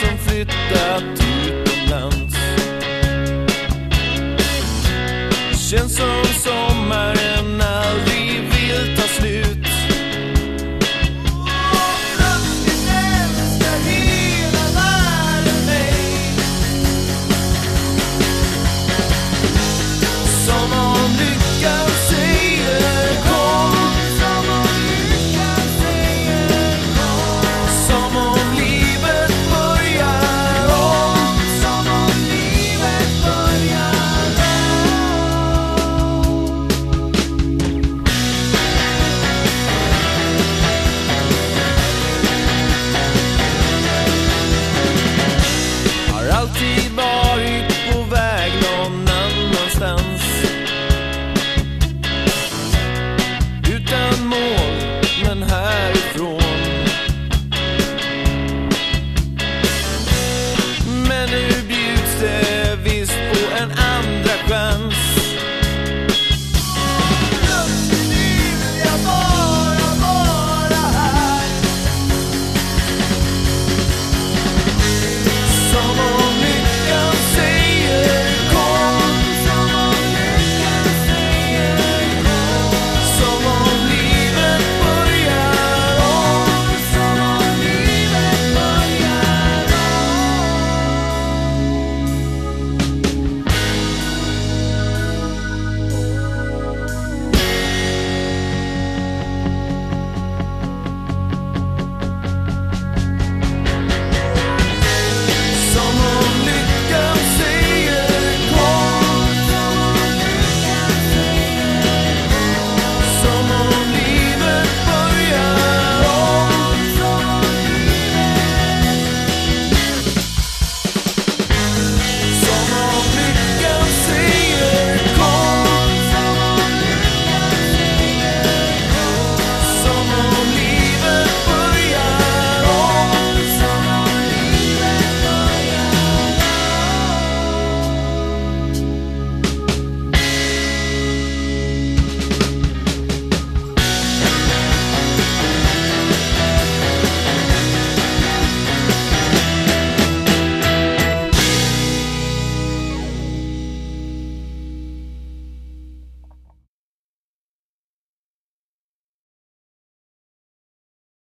som flyttat utomlands. Känns som